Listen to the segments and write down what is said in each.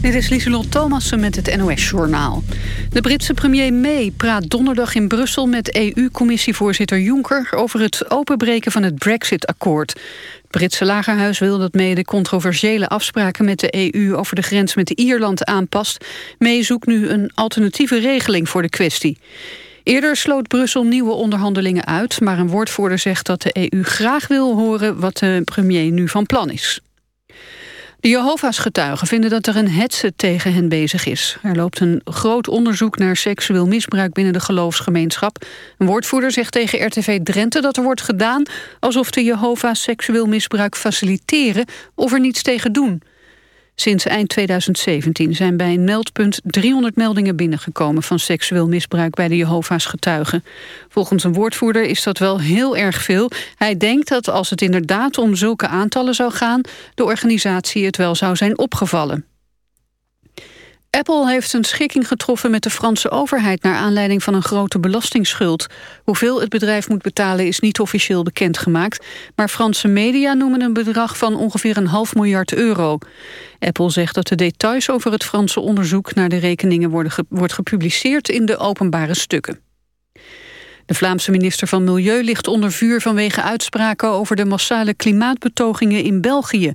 Dit is Lieselot Thomassen met het NOS-journaal. De Britse premier May praat donderdag in Brussel met EU-commissievoorzitter Juncker... over het openbreken van het Brexit-akkoord. Het Britse lagerhuis wil dat May de controversiële afspraken met de EU... over de grens met Ierland aanpast. May zoekt nu een alternatieve regeling voor de kwestie. Eerder sloot Brussel nieuwe onderhandelingen uit... maar een woordvoerder zegt dat de EU graag wil horen... wat de premier nu van plan is. De Jehovah's getuigen vinden dat er een hetze tegen hen bezig is. Er loopt een groot onderzoek naar seksueel misbruik binnen de geloofsgemeenschap. Een woordvoerder zegt tegen RTV Drenthe dat er wordt gedaan... alsof de Jehovah's seksueel misbruik faciliteren of er niets tegen doen. Sinds eind 2017 zijn bij een meldpunt 300 meldingen binnengekomen van seksueel misbruik bij de Jehovah's getuigen. Volgens een woordvoerder is dat wel heel erg veel. Hij denkt dat als het inderdaad om zulke aantallen zou gaan, de organisatie het wel zou zijn opgevallen. Apple heeft een schikking getroffen met de Franse overheid... naar aanleiding van een grote belastingsschuld. Hoeveel het bedrijf moet betalen is niet officieel bekendgemaakt... maar Franse media noemen een bedrag van ongeveer een half miljard euro. Apple zegt dat de details over het Franse onderzoek... naar de rekeningen worden wordt gepubliceerd in de openbare stukken. De Vlaamse minister van Milieu ligt onder vuur vanwege uitspraken over de massale klimaatbetogingen in België.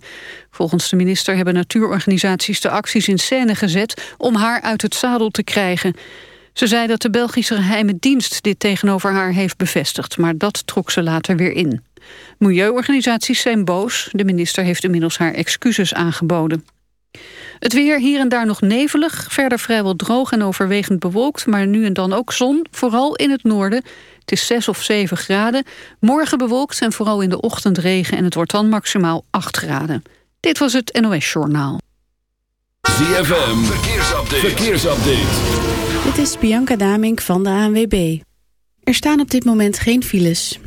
Volgens de minister hebben natuurorganisaties de acties in scène gezet om haar uit het zadel te krijgen. Ze zei dat de Belgische geheime dienst dit tegenover haar heeft bevestigd, maar dat trok ze later weer in. Milieuorganisaties zijn boos. De minister heeft inmiddels haar excuses aangeboden. Het weer hier en daar nog nevelig, verder vrijwel droog en overwegend bewolkt... maar nu en dan ook zon, vooral in het noorden. Het is 6 of 7 graden. Morgen bewolkt en vooral in de ochtend regen... en het wordt dan maximaal 8 graden. Dit was het NOS Journaal. ZFM, verkeersupdate. verkeersupdate. Dit is Bianca Damink van de ANWB. Er staan op dit moment geen files.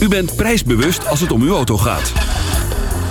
U bent prijsbewust als het om uw auto gaat.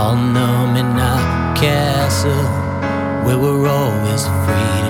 All numb in our castle, where we're always free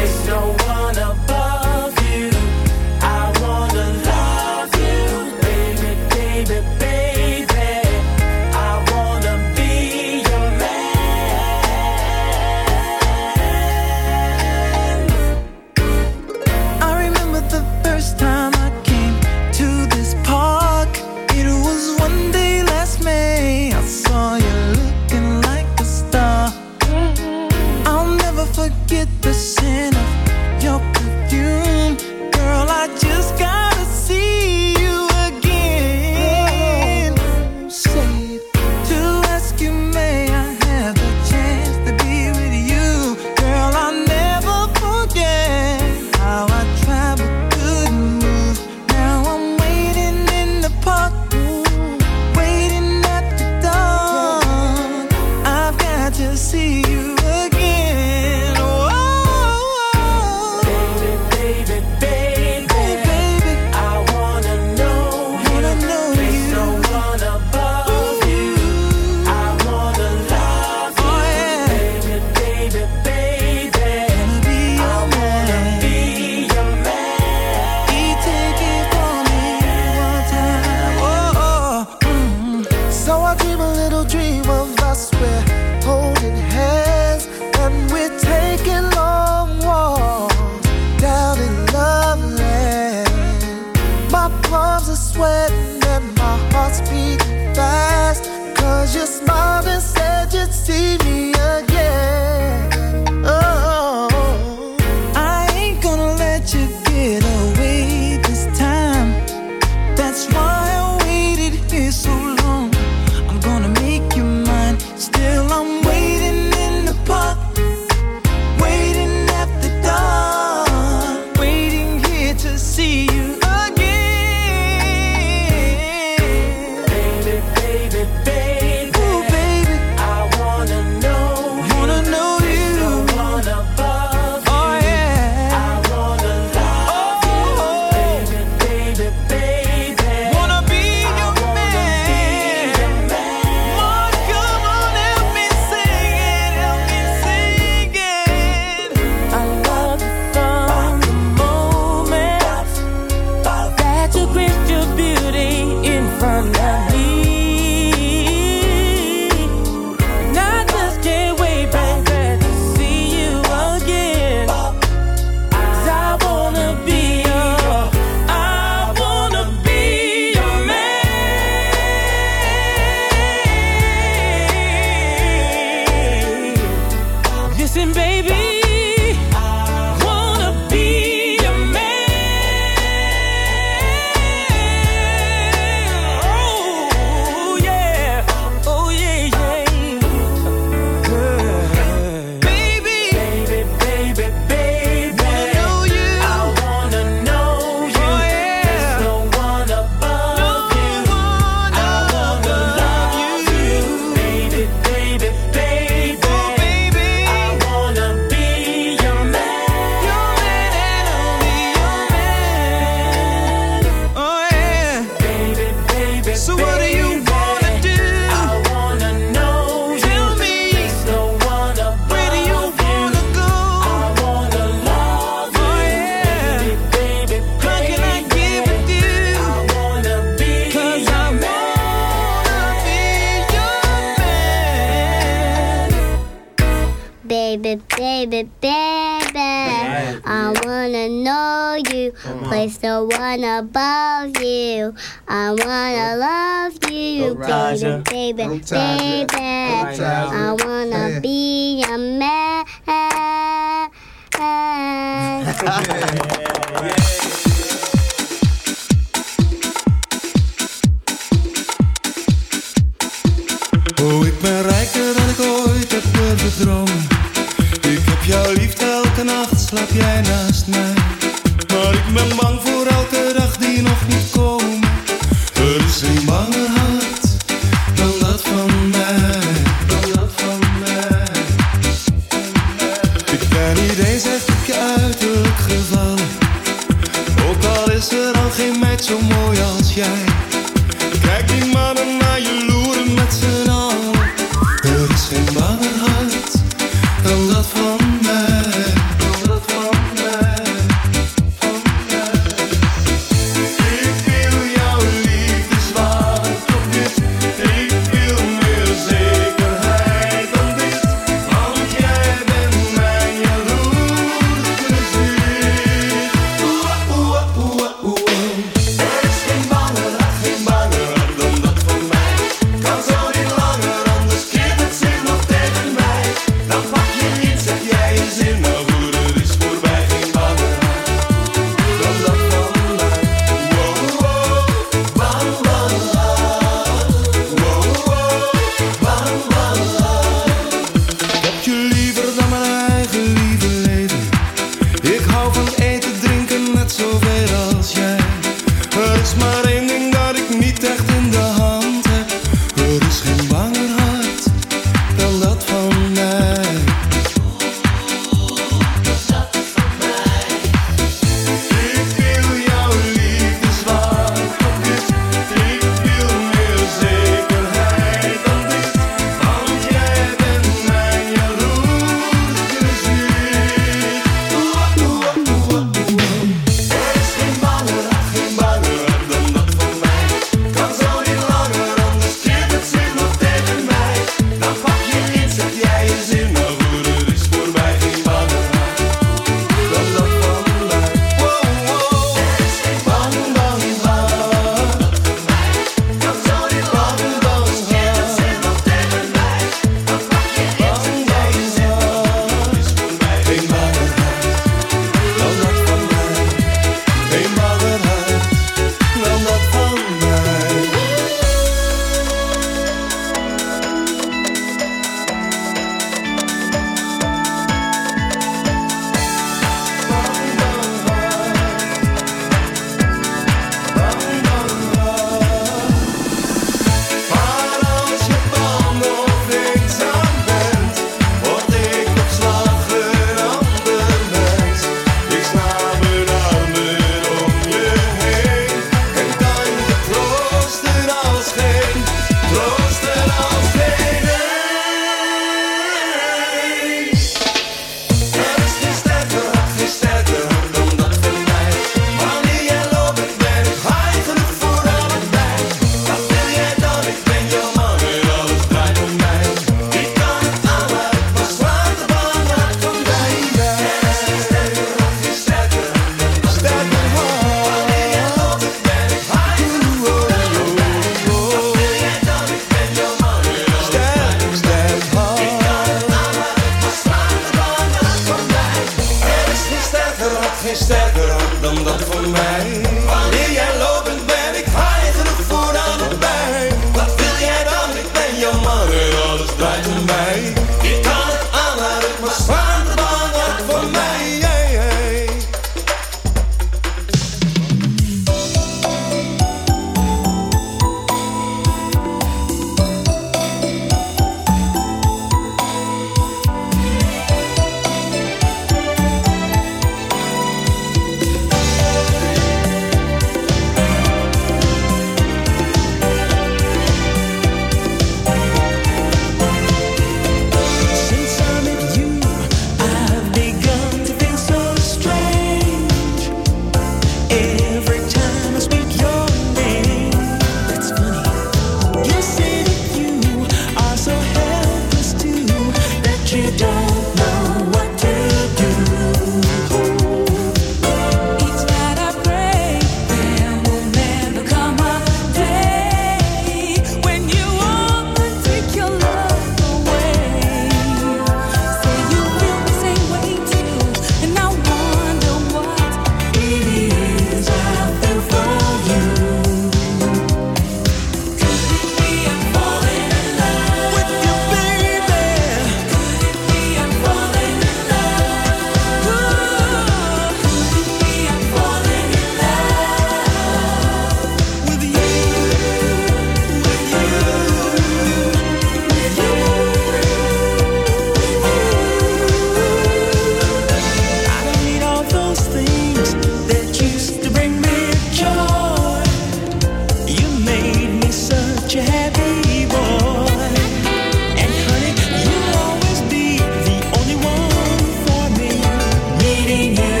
Meeting you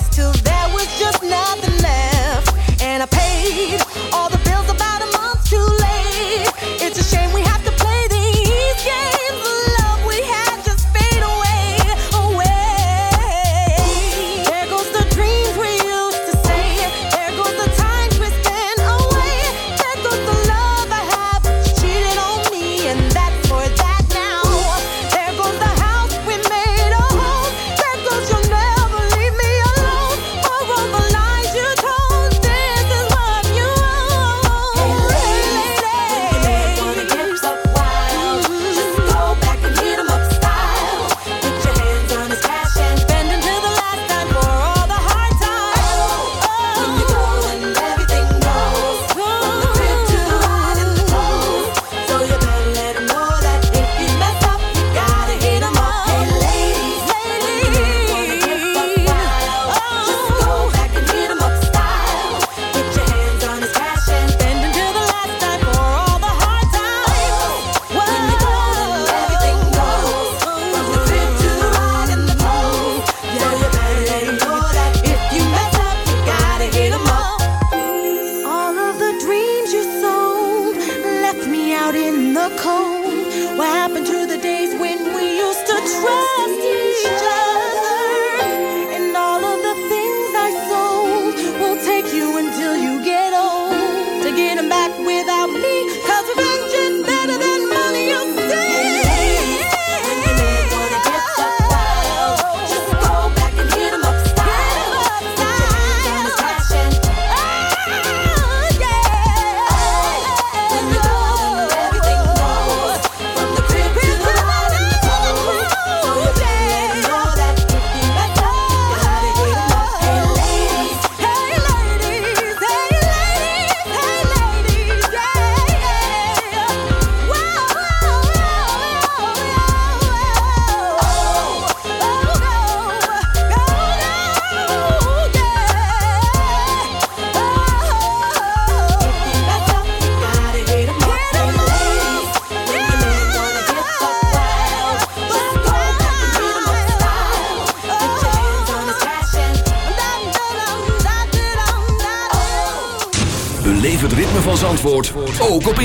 yourself till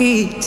You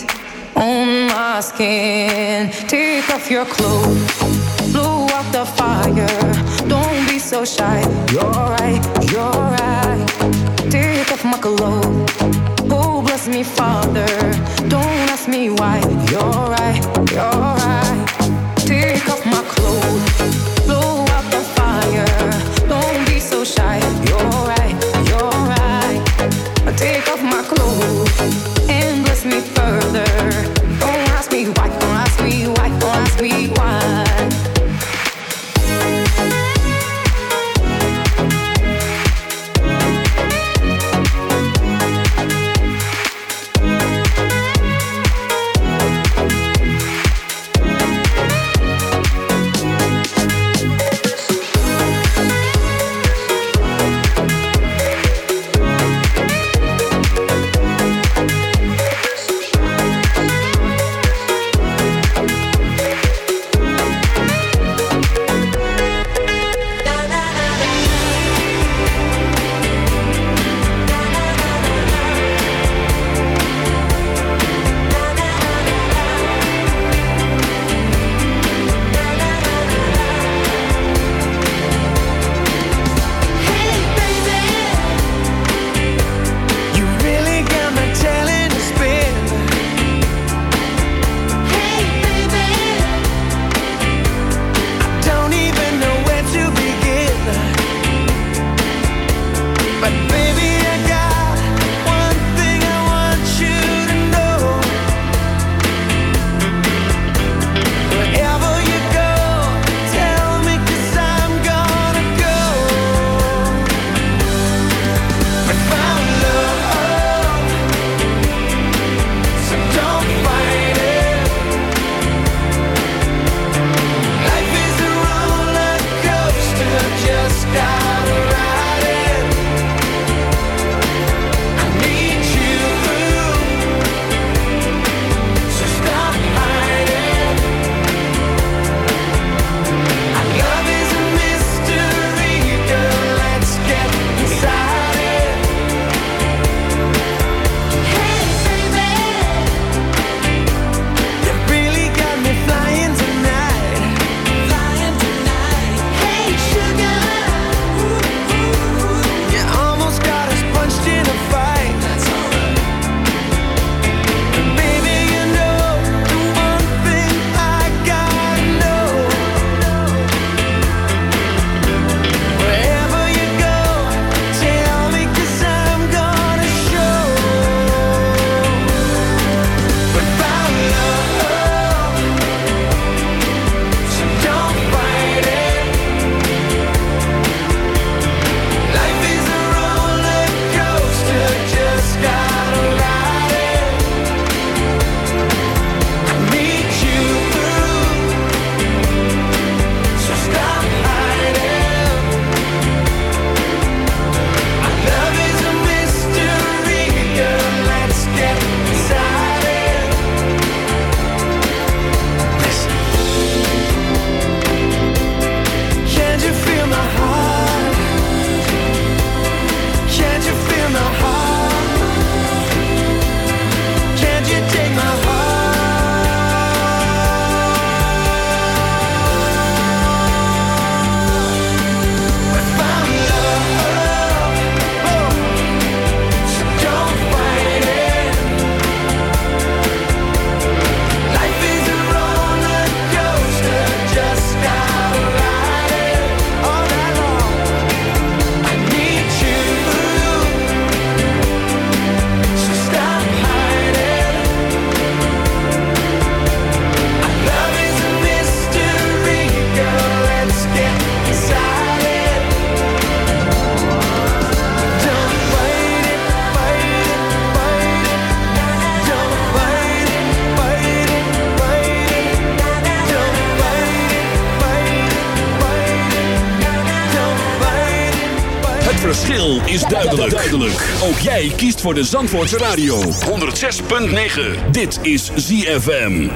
verschil is duidelijk. duidelijk. Ook jij kiest voor de Zandvoortse Radio. 106.9. Dit is ZFM.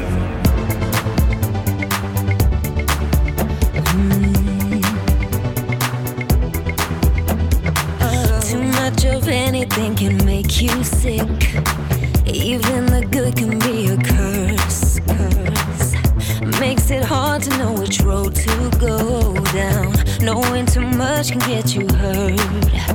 Too much of anything can make you sick. Even the good can be a curse. Curse makes it hard to know which road to go down. Knowing too much can get you hurt.